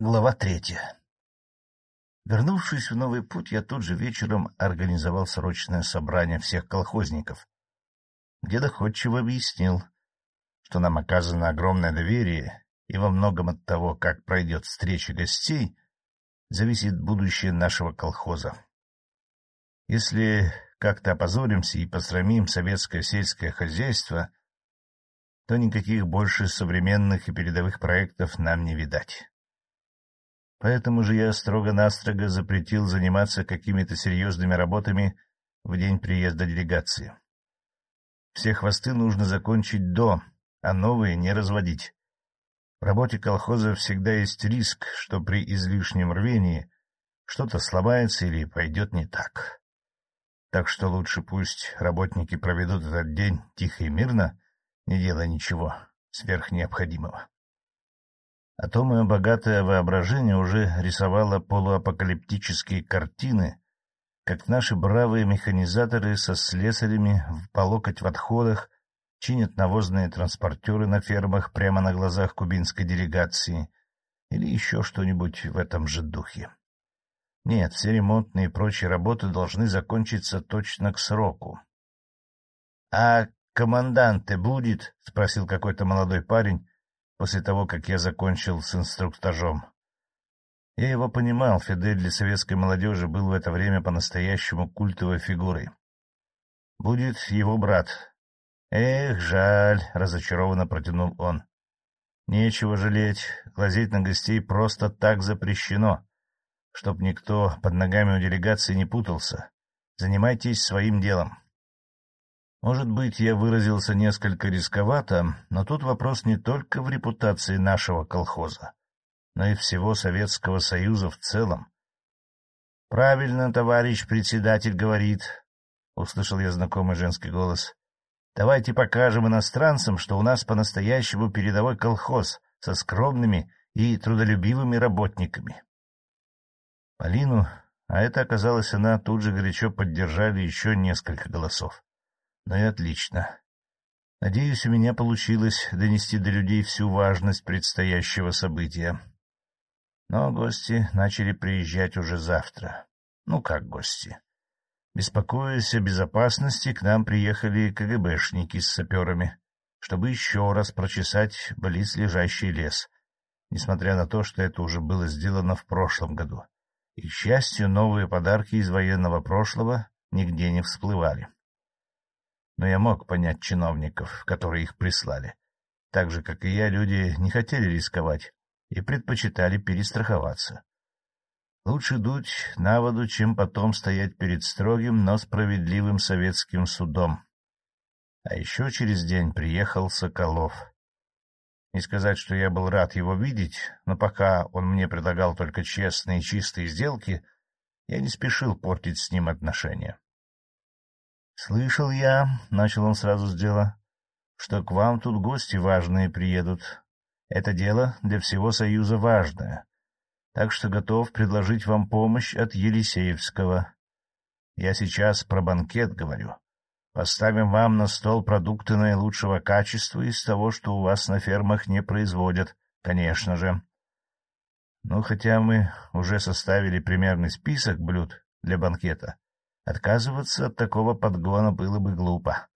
Глава третья Вернувшись в новый путь, я тут же вечером организовал срочное собрание всех колхозников, где доходчиво объяснил, что нам оказано огромное доверие, и во многом от того, как пройдет встреча гостей, зависит будущее нашего колхоза. Если как-то опозоримся и посрамим советское сельское хозяйство, то никаких больше современных и передовых проектов нам не видать. Поэтому же я строго-настрого запретил заниматься какими-то серьезными работами в день приезда делегации. Все хвосты нужно закончить до, а новые не разводить. В работе колхоза всегда есть риск, что при излишнем рвении что-то сломается или пойдет не так. Так что лучше пусть работники проведут этот день тихо и мирно, не делая ничего сверхнеобходимого. А то мое богатое воображение уже рисовало полуапокалиптические картины, как наши бравые механизаторы со слесарями по локоть в отходах чинят навозные транспортеры на фермах прямо на глазах кубинской делегации или еще что-нибудь в этом же духе. Нет, все ремонтные и прочие работы должны закончиться точно к сроку. — А команданте будет? — спросил какой-то молодой парень, после того, как я закончил с инструктажом. Я его понимал, Фидель для советской молодежи был в это время по-настоящему культовой фигурой. Будет его брат. Эх, жаль, — разочарованно протянул он. Нечего жалеть, глазеть на гостей просто так запрещено, чтоб никто под ногами у делегации не путался. Занимайтесь своим делом. Может быть, я выразился несколько рисковато, но тут вопрос не только в репутации нашего колхоза, но и всего Советского Союза в целом. — Правильно, товарищ председатель говорит, — услышал я знакомый женский голос. — Давайте покажем иностранцам, что у нас по-настоящему передовой колхоз со скромными и трудолюбивыми работниками. Полину, а это оказалось она, тут же горячо поддержали еще несколько голосов. Ну и отлично. Надеюсь, у меня получилось донести до людей всю важность предстоящего события. Но гости начали приезжать уже завтра. Ну как гости? Беспокоясь о безопасности, к нам приехали КГБшники с саперами, чтобы еще раз прочесать близ лежащий лес, несмотря на то, что это уже было сделано в прошлом году. И, к счастью, новые подарки из военного прошлого нигде не всплывали но я мог понять чиновников, которые их прислали. Так же, как и я, люди не хотели рисковать и предпочитали перестраховаться. Лучше дуть на воду, чем потом стоять перед строгим, но справедливым советским судом. А еще через день приехал Соколов. Не сказать, что я был рад его видеть, но пока он мне предлагал только честные и чистые сделки, я не спешил портить с ним отношения. — Слышал я, — начал он сразу с дела, — что к вам тут гости важные приедут. Это дело для всего Союза важное, так что готов предложить вам помощь от Елисеевского. Я сейчас про банкет говорю. Поставим вам на стол продукты наилучшего качества из того, что у вас на фермах не производят, конечно же. Ну, хотя мы уже составили примерный список блюд для банкета, Отказываться от такого подгона было бы глупо.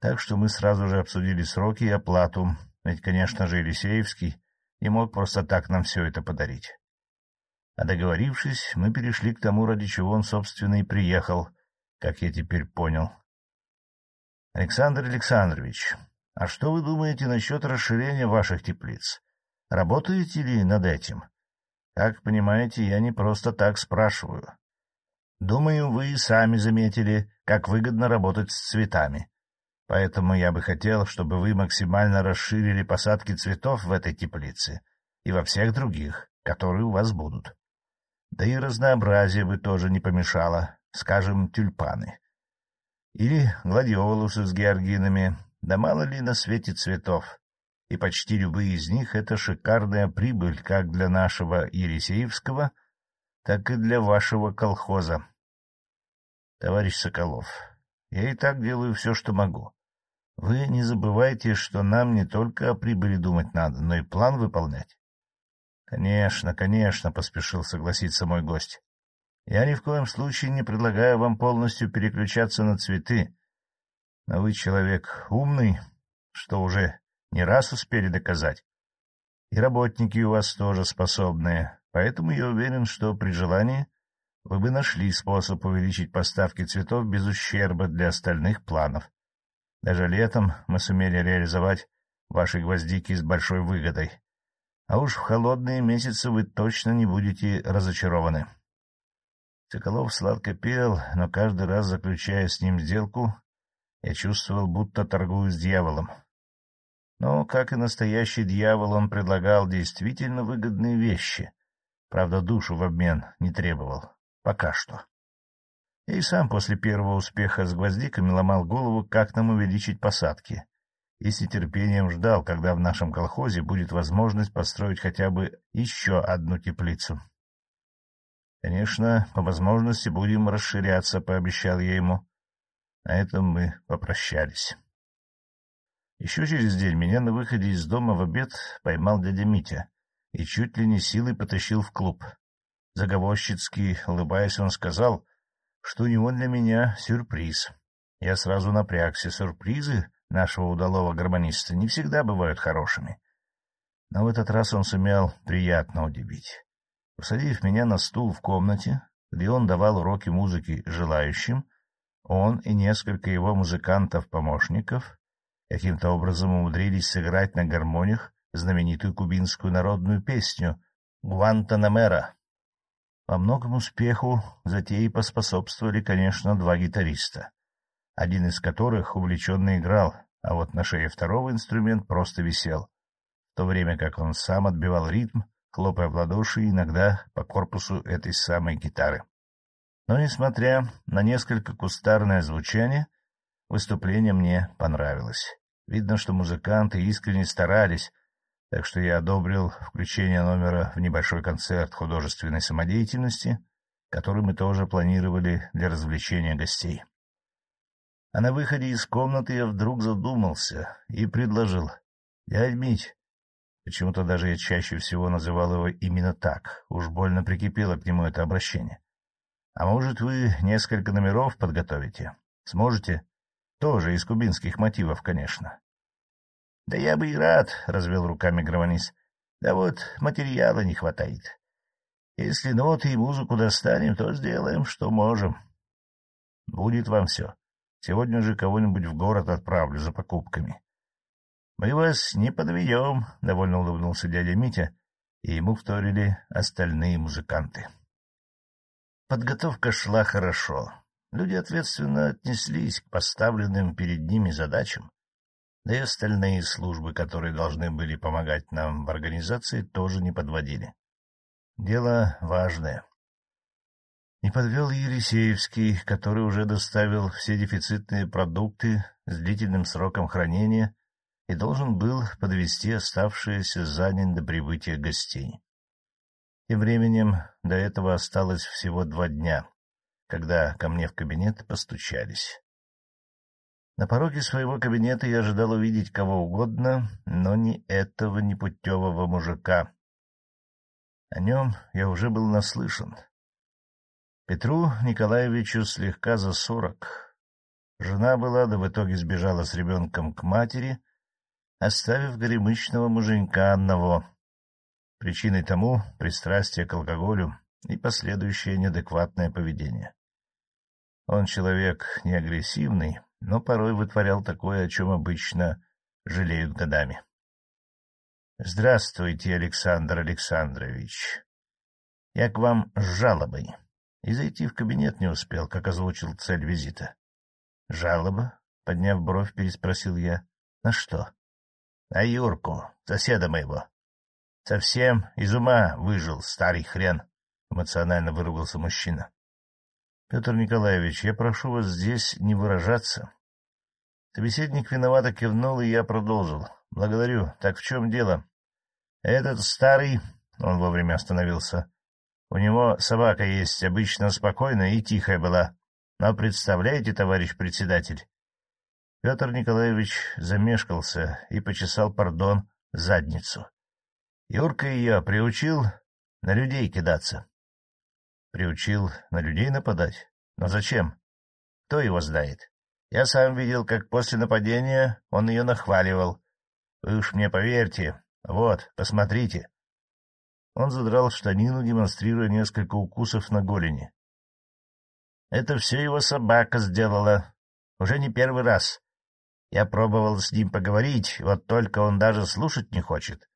Так что мы сразу же обсудили сроки и оплату, ведь, конечно же, Елисеевский не мог просто так нам все это подарить. А договорившись, мы перешли к тому, ради чего он, собственно, и приехал, как я теперь понял. — Александр Александрович, а что вы думаете насчет расширения ваших теплиц? Работаете ли над этим? Как понимаете, я не просто так спрашиваю. Думаю, вы сами заметили, как выгодно работать с цветами. Поэтому я бы хотел, чтобы вы максимально расширили посадки цветов в этой теплице и во всех других, которые у вас будут. Да и разнообразие бы тоже не помешало, скажем, тюльпаны. Или гладиолусы с георгинами, да мало ли на свете цветов. И почти любые из них — это шикарная прибыль как для нашего Елисеевского — так и для вашего колхоза. Товарищ Соколов, я и так делаю все, что могу. Вы не забывайте, что нам не только о прибыли думать надо, но и план выполнять. Конечно, конечно, — поспешил согласиться мой гость. Я ни в коем случае не предлагаю вам полностью переключаться на цветы. Но вы человек умный, что уже не раз успели доказать. И работники у вас тоже способные, поэтому я уверен, что при желании вы бы нашли способ увеличить поставки цветов без ущерба для остальных планов. Даже летом мы сумели реализовать ваши гвоздики с большой выгодой. А уж в холодные месяцы вы точно не будете разочарованы. Соколов сладко пел, но каждый раз, заключая с ним сделку, я чувствовал, будто торгую с дьяволом. Но, как и настоящий дьявол, он предлагал действительно выгодные вещи. Правда, душу в обмен не требовал. Пока что. Я и сам после первого успеха с гвоздиками ломал голову, как нам увеличить посадки и с нетерпением ждал, когда в нашем колхозе будет возможность построить хотя бы еще одну теплицу. — Конечно, по возможности будем расширяться, — пообещал я ему. На этом мы попрощались. Еще через день меня на выходе из дома в обед поймал дядя Митя и чуть ли не силой потащил в клуб. Заговорщицки, улыбаясь, он сказал, что у него для меня сюрприз. Я сразу напрягся. Сюрпризы нашего удалого гармониста не всегда бывают хорошими. Но в этот раз он сумел приятно удивить. Усадив меня на стул в комнате, где он давал уроки музыки желающим, он и несколько его музыкантов-помощников каким-то образом умудрились сыграть на гармониях знаменитую кубинскую народную песню «Гуантанамера». По многому успеху затеи поспособствовали, конечно, два гитариста один из которых увлеченно играл, а вот на шее второго инструмент просто висел, в то время как он сам отбивал ритм, хлопая в ладоши иногда по корпусу этой самой гитары. Но, несмотря на несколько кустарное звучание, выступление мне понравилось. Видно, что музыканты искренне старались, так что я одобрил включение номера в небольшой концерт художественной самодеятельности, который мы тоже планировали для развлечения гостей. А на выходе из комнаты я вдруг задумался и предложил. — Дядь Мить, почему-то даже я чаще всего называл его именно так, уж больно прикипело к нему это обращение. — А может, вы несколько номеров подготовите? Сможете? Тоже из кубинских мотивов, конечно. — Да я бы и рад, — развел руками Граванис. — Да вот материала не хватает. Если ноты и музыку достанем, то сделаем, что можем. — Будет вам все. Сегодня же кого-нибудь в город отправлю за покупками. — Мы вас не подведем, — довольно улыбнулся дядя Митя, и ему вторили остальные музыканты. Подготовка шла хорошо. Люди ответственно отнеслись к поставленным перед ними задачам, да и остальные службы, которые должны были помогать нам в организации, тоже не подводили. Дело важное. Не подвел Елисеевский, который уже доставил все дефицитные продукты с длительным сроком хранения и должен был подвести оставшиеся за день до прибытия гостей. Тем временем до этого осталось всего два дня, когда ко мне в кабинет постучались. На пороге своего кабинета я ожидал увидеть кого угодно, но не этого непутевого мужика. О нем я уже был наслышан, Петру Николаевичу слегка за сорок. Жена была, да в итоге сбежала с ребенком к матери, оставив горемычного муженька одного. Причиной тому — пристрастие к алкоголю и последующее неадекватное поведение. Он человек не агрессивный, но порой вытворял такое, о чем обычно жалеют годами. — Здравствуйте, Александр Александрович. Я к вам с жалобой и зайти в кабинет не успел, как озвучил цель визита. — Жалоба? — подняв бровь, переспросил я. — На что? — На Юрку, соседа моего. — Совсем из ума выжил, старый хрен, — эмоционально выругался мужчина. — Петр Николаевич, я прошу вас здесь не выражаться. Собеседник виновато кивнул, и я продолжил. — Благодарю. Так в чем дело? — Этот старый... — он вовремя остановился. У него собака есть, обычно спокойная и тихая была. Но представляете, товарищ председатель? Петр Николаевич замешкался и почесал, пардон, задницу. Юрка ее приучил на людей кидаться. Приучил на людей нападать? Но зачем? Кто его знает? Я сам видел, как после нападения он ее нахваливал. Вы уж мне поверьте. Вот, посмотрите. Он задрал штанину, демонстрируя несколько укусов на голени. Это все его собака сделала. Уже не первый раз. Я пробовал с ним поговорить, вот только он даже слушать не хочет.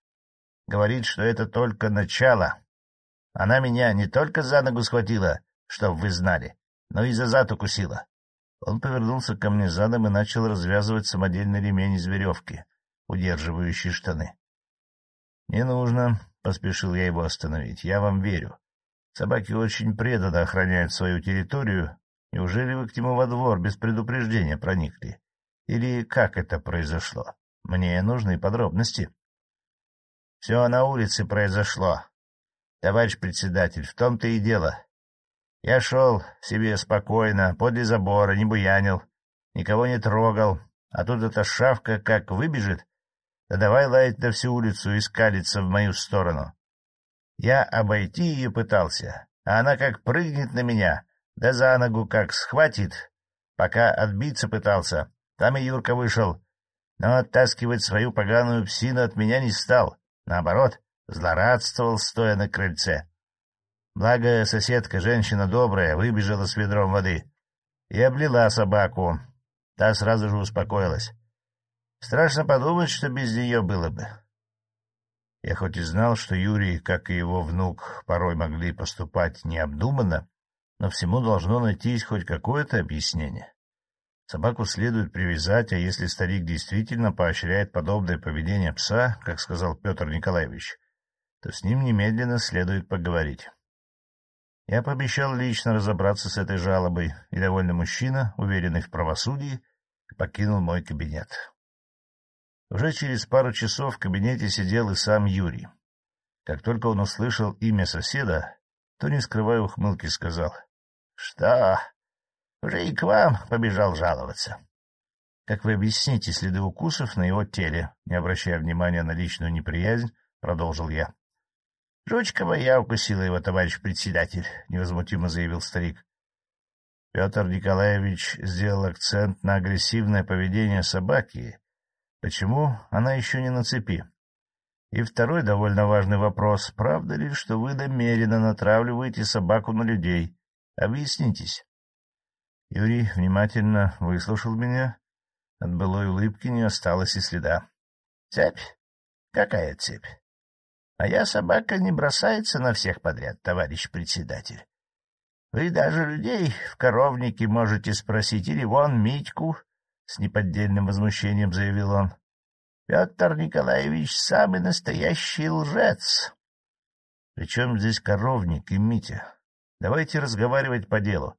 Говорит, что это только начало. Она меня не только за ногу схватила, чтоб вы знали, но и за зад укусила. Он повернулся ко мне задом и начал развязывать самодельный ремень из веревки, удерживающий штаны. — Не нужно, — поспешил я его остановить, — я вам верю. Собаки очень преданно охраняют свою территорию. Неужели вы к нему во двор без предупреждения проникли? Или как это произошло? Мне нужны подробности. — Все на улице произошло. Товарищ председатель, в том-то и дело. Я шел себе спокойно, подле забора, не буянил, никого не трогал, а тут эта шавка как выбежит, да давай лаять на всю улицу и скалиться в мою сторону. Я обойти ее пытался, а она как прыгнет на меня, да за ногу как схватит. Пока отбиться пытался, там и Юрка вышел, но оттаскивать свою поганую псину от меня не стал. Наоборот, злорадствовал, стоя на крыльце. Благо, соседка, женщина добрая, выбежала с ведром воды и облила собаку. Та сразу же успокоилась. Страшно подумать, что без нее было бы. Я хоть и знал, что Юрий, как и его внук, порой могли поступать необдуманно, но всему должно найтись хоть какое-то объяснение. Собаку следует привязать, а если старик действительно поощряет подобное поведение пса, как сказал Петр Николаевич, то с ним немедленно следует поговорить. Я пообещал лично разобраться с этой жалобой, и довольный мужчина, уверенный в правосудии, покинул мой кабинет. Уже через пару часов в кабинете сидел и сам Юрий. Как только он услышал имя соседа, то, не скрывая ухмылки, сказал, — Что, уже и к вам побежал жаловаться? — Как вы объясните следы укусов на его теле, не обращая внимания на личную неприязнь, продолжил я. — Жучка моя укусила его, товарищ председатель, — невозмутимо заявил старик. Петр Николаевич сделал акцент на агрессивное поведение собаки. Почему она еще не на цепи? И второй довольно важный вопрос. Правда ли, что вы намеренно натравливаете собаку на людей? Объяснитесь. Юрий внимательно выслушал меня. От былой улыбки не осталось и следа. — Цепь? Какая цепь? А я собака не бросается на всех подряд, товарищ председатель. Вы даже людей в коровнике можете спросить, или вон Митьку, — с неподдельным возмущением заявил он. Петр Николаевич самый настоящий лжец. Причем здесь коровник и Митя? Давайте разговаривать по делу.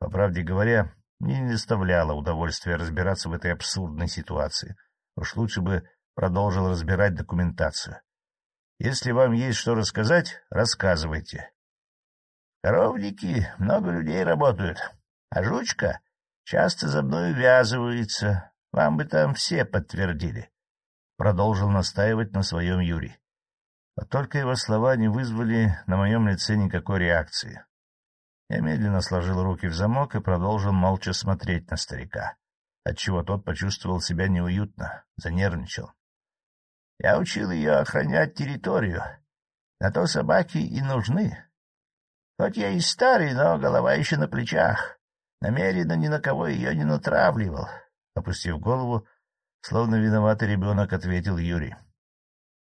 По правде говоря, мне не доставляло удовольствия разбираться в этой абсурдной ситуации. Уж лучше бы продолжил разбирать документацию. Если вам есть что рассказать, рассказывайте. Коровники много людей работают, а жучка часто за мной увязывается. Вам бы там все подтвердили. Продолжил настаивать на своем Юрий. А только его слова не вызвали на моем лице никакой реакции. Я медленно сложил руки в замок и продолжил молча смотреть на старика, отчего тот почувствовал себя неуютно, занервничал. Я учил ее охранять территорию. На то собаки и нужны. Хоть я и старый, но голова еще на плечах. Намеренно ни на кого ее не натравливал. Опустив голову, словно виноватый ребенок, ответил Юрий.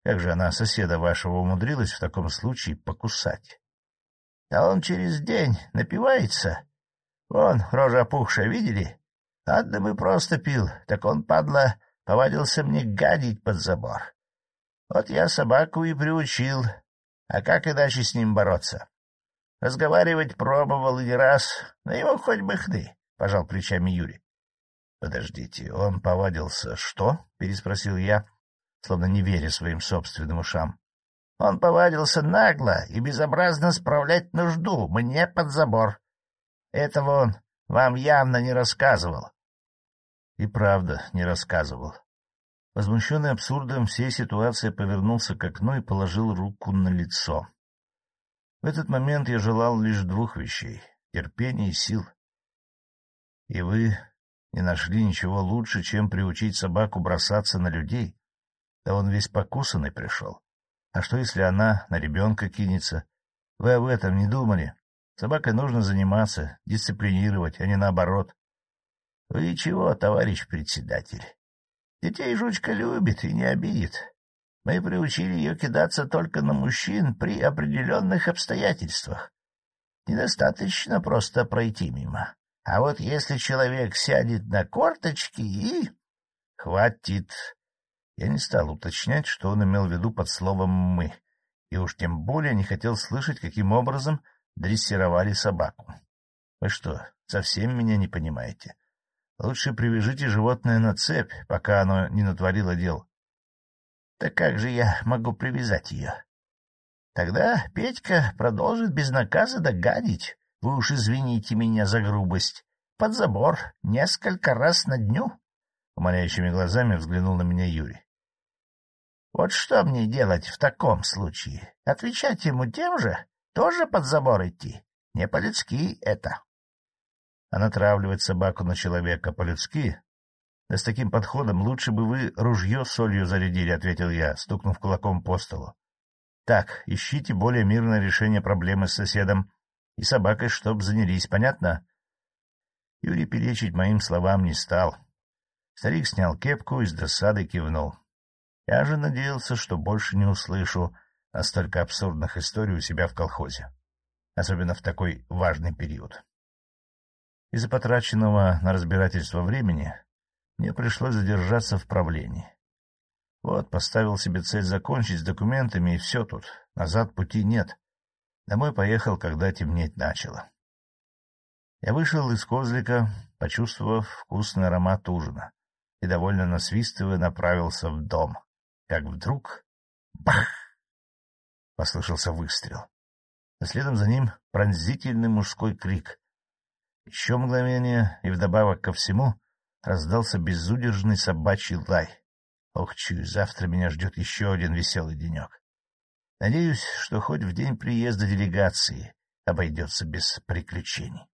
Как же она соседа вашего умудрилась в таком случае покусать? А он через день напивается. Вон, рожа опухшая, видели? Одному просто пил, так он, падла, повадился мне гадить под забор. Вот я собаку и приучил, а как иначе с ним бороться? Разговаривать пробовал и не раз, но его хоть бы хны, — пожал плечами Юрий. — Подождите, он повадился что? — переспросил я, словно не веря своим собственным ушам. — Он повадился нагло и безобразно справлять нужду мне под забор. Этого он вам явно не рассказывал. И правда не рассказывал. Возмущенный абсурдом всей ситуации повернулся к окну и положил руку на лицо. В этот момент я желал лишь двух вещей — терпения и сил. И вы не нашли ничего лучше, чем приучить собаку бросаться на людей? Да он весь покусанный пришел. А что, если она на ребенка кинется? Вы об этом не думали? Собакой нужно заниматься, дисциплинировать, а не наоборот. — Вы чего, товарищ председатель? Детей жучка любит и не обидит. Мы приучили ее кидаться только на мужчин при определенных обстоятельствах. Недостаточно просто пройти мимо. А вот если человек сядет на корточки и... Хватит. Я не стал уточнять, что он имел в виду под словом «мы», и уж тем более не хотел слышать, каким образом дрессировали собаку. Вы что, совсем меня не понимаете? Лучше привяжите животное на цепь, пока оно не натворило дел. — Так как же я могу привязать ее? — Тогда Петька продолжит безнаказанно догадить. Вы уж извините меня за грубость. Под забор несколько раз на дню. Умоляющими глазами взглянул на меня Юрий. — Вот что мне делать в таком случае? Отвечать ему тем же? Тоже под забор идти? Не по-людски это а натравливать собаку на человека по-людски... Да с таким подходом лучше бы вы ружье солью зарядили, — ответил я, стукнув кулаком по столу. — Так, ищите более мирное решение проблемы с соседом и собакой, чтоб занялись, понятно? Юрий перечить моим словам не стал. Старик снял кепку и с досадой кивнул. Я же надеялся, что больше не услышу настолько абсурдных историй у себя в колхозе, особенно в такой важный период. Из-за потраченного на разбирательство времени мне пришлось задержаться в правлении. Вот, поставил себе цель закончить с документами, и все тут. Назад пути нет. Домой поехал, когда темнеть начало. Я вышел из козлика, почувствовав вкусный аромат ужина, и, довольно насвистывая, направился в дом. Как вдруг... Бах! Послышался выстрел. А следом за ним пронзительный мужской крик. Еще мгновение, и вдобавок ко всему раздался безудержный собачий лай. Ох, чую, завтра меня ждет еще один веселый денек. Надеюсь, что хоть в день приезда делегации обойдется без приключений.